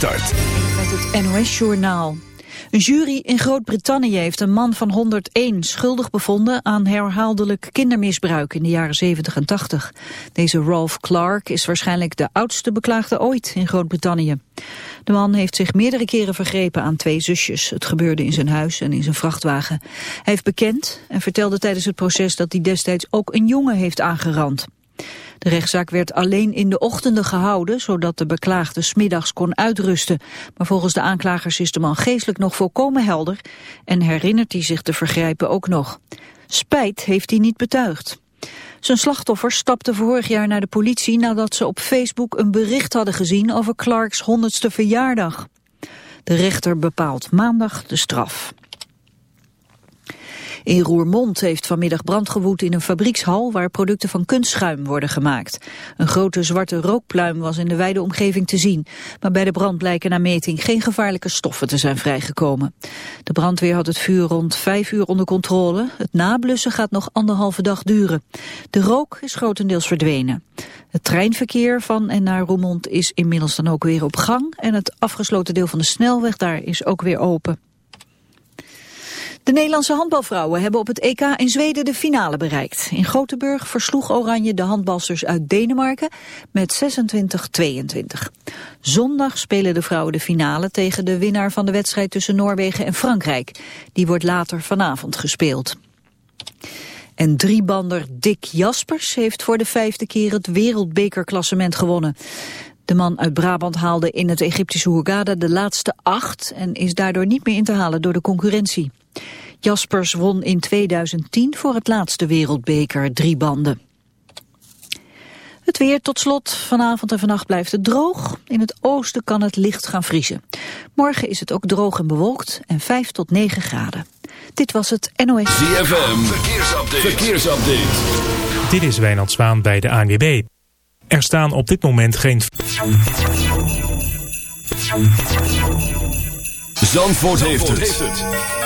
start. Met het NOS-journaal. Een jury in Groot-Brittannië heeft een man van 101 schuldig bevonden aan herhaaldelijk kindermisbruik in de jaren 70 en 80. Deze Rolf Clark is waarschijnlijk de oudste beklaagde ooit in Groot-Brittannië. De man heeft zich meerdere keren vergrepen aan twee zusjes. Het gebeurde in zijn huis en in zijn vrachtwagen. Hij heeft bekend en vertelde tijdens het proces dat hij destijds ook een jongen heeft aangerand. De rechtszaak werd alleen in de ochtenden gehouden, zodat de beklaagde smiddags kon uitrusten. Maar volgens de aanklagers is de man geestelijk nog volkomen helder en herinnert hij zich de vergrijpen ook nog. Spijt heeft hij niet betuigd. Zijn slachtoffers stapten vorig jaar naar de politie nadat ze op Facebook een bericht hadden gezien over Clarks 100ste verjaardag. De rechter bepaalt maandag de straf. In Roermond heeft vanmiddag brand gewoed in een fabriekshal waar producten van kunstschuim worden gemaakt. Een grote zwarte rookpluim was in de wijde omgeving te zien, maar bij de brand blijken na meting geen gevaarlijke stoffen te zijn vrijgekomen. De brandweer had het vuur rond vijf uur onder controle. Het nablussen gaat nog anderhalve dag duren. De rook is grotendeels verdwenen. Het treinverkeer van en naar Roermond is inmiddels dan ook weer op gang en het afgesloten deel van de snelweg daar is ook weer open. De Nederlandse handbalvrouwen hebben op het EK in Zweden de finale bereikt. In Gothenburg versloeg Oranje de handbalsters uit Denemarken met 26-22. Zondag spelen de vrouwen de finale tegen de winnaar van de wedstrijd tussen Noorwegen en Frankrijk. Die wordt later vanavond gespeeld. En driebander Dick Jaspers heeft voor de vijfde keer het wereldbekerklassement gewonnen. De man uit Brabant haalde in het Egyptische Hurghada de laatste acht... en is daardoor niet meer in te halen door de concurrentie. Jaspers won in 2010 voor het laatste wereldbeker drie banden. Het weer tot slot. Vanavond en vannacht blijft het droog. In het oosten kan het licht gaan vriezen. Morgen is het ook droog en bewolkt en 5 tot 9 graden. Dit was het NOS. ZFM. Verkeersupdate. Verkeersupdate. Dit is Wijnand Zwaan bij de ANWB. Er staan op dit moment geen... Zandvoort, heeft het. Heeft het.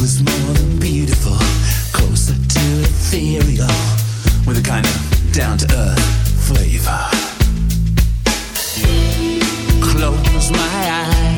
was more than beautiful, closer to ethereal, with a kind of down to earth flavor. Close my eyes.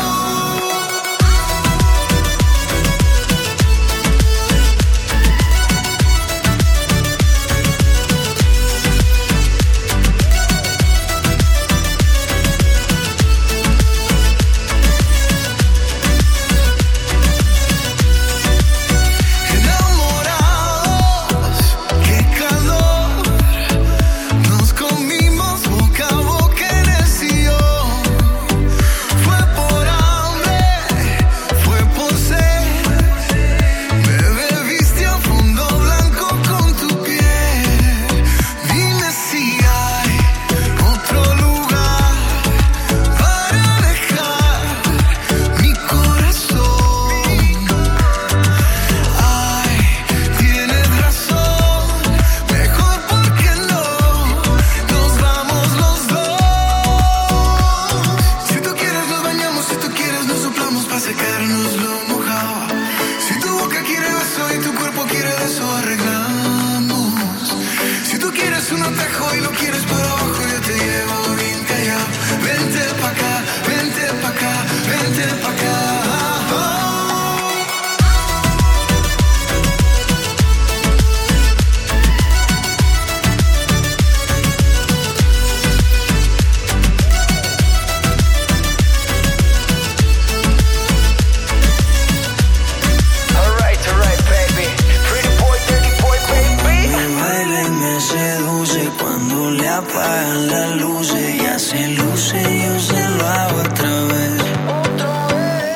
La las luces, ya se luce, yo se lo hago otra vez. Otra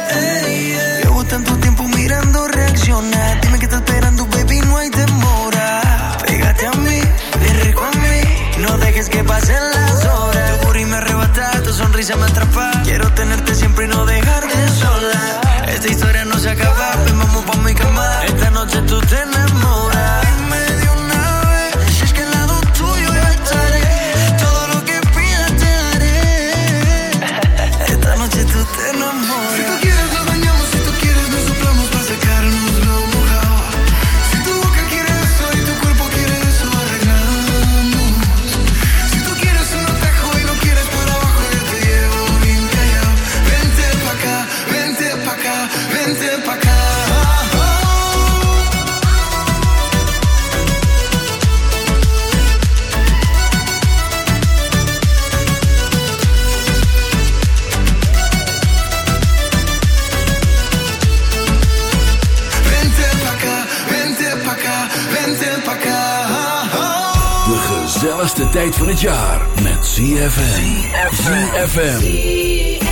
vez. Llevo tanto tiempo mirando reaccionar, dime que está esperando, baby, no hay demora. Pégate a mí, ven rico a mí, no dejes que pasen las horas. Tu y me arrebata, tu sonrisa me atrapa, quiero tenerte siempre y no dejes. het jaar met ZFM. ZFM.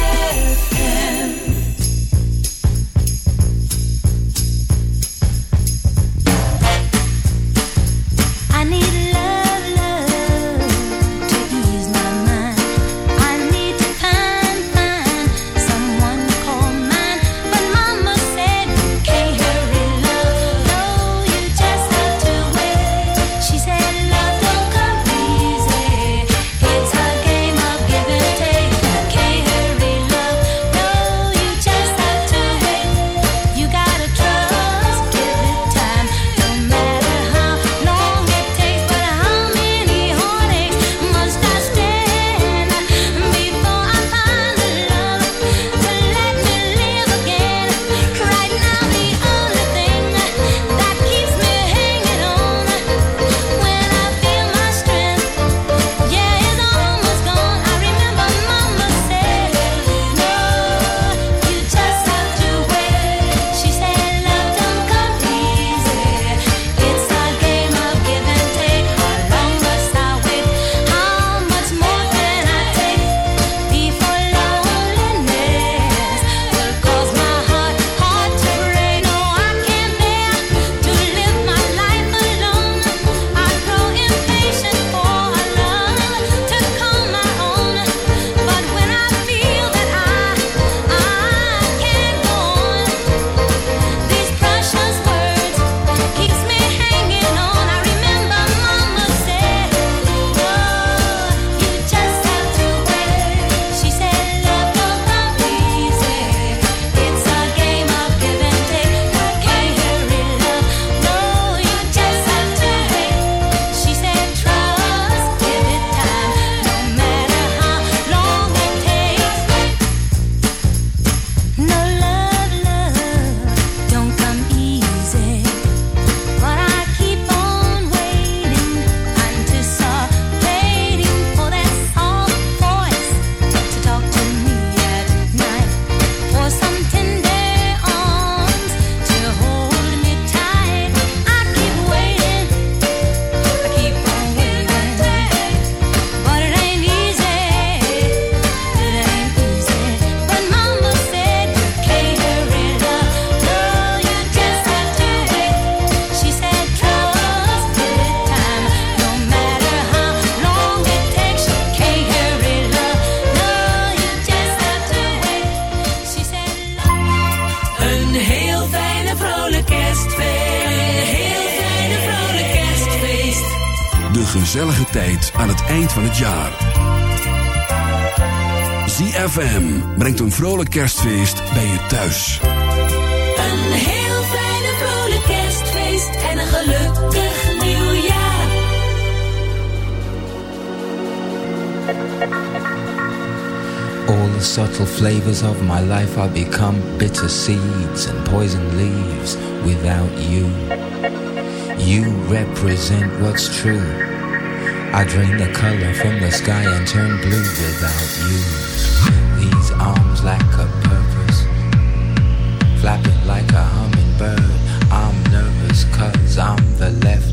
eind van het jaar. ZFM brengt een vrolijk kerstfeest bij je thuis. Een heel fijne vrolijk kerstfeest en een gelukkig nieuwjaar. All the subtle flavors of my life are become bitter seeds and poison leaves without you. You represent what's true. I drain the color from the sky and turn blue without you. These arms lack a purpose, flapping like a hummingbird. I'm nervous cause I'm the left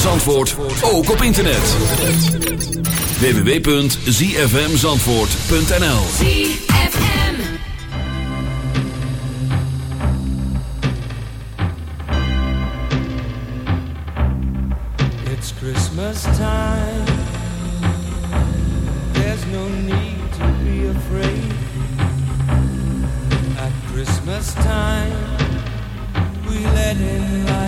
van ook op internet. www.zfmzandvoort.nl It's Christmas time There's no need to be afraid At Christmas time We let in light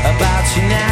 about you now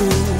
You.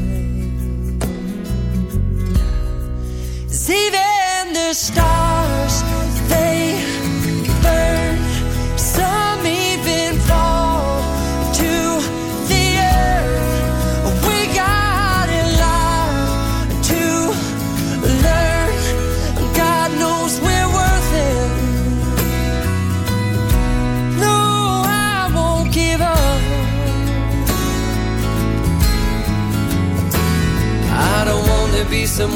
Stop.